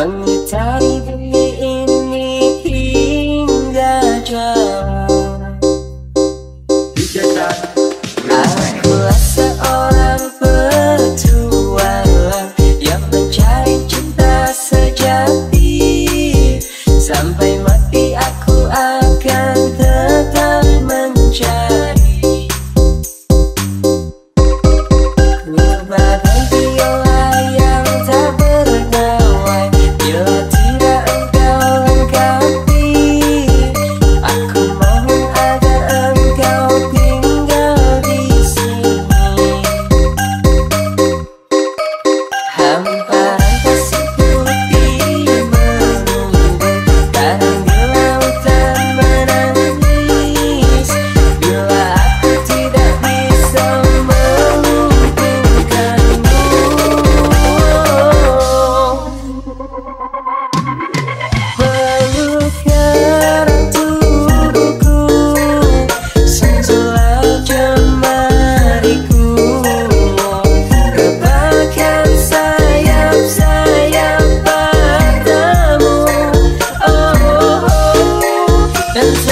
Planetary That's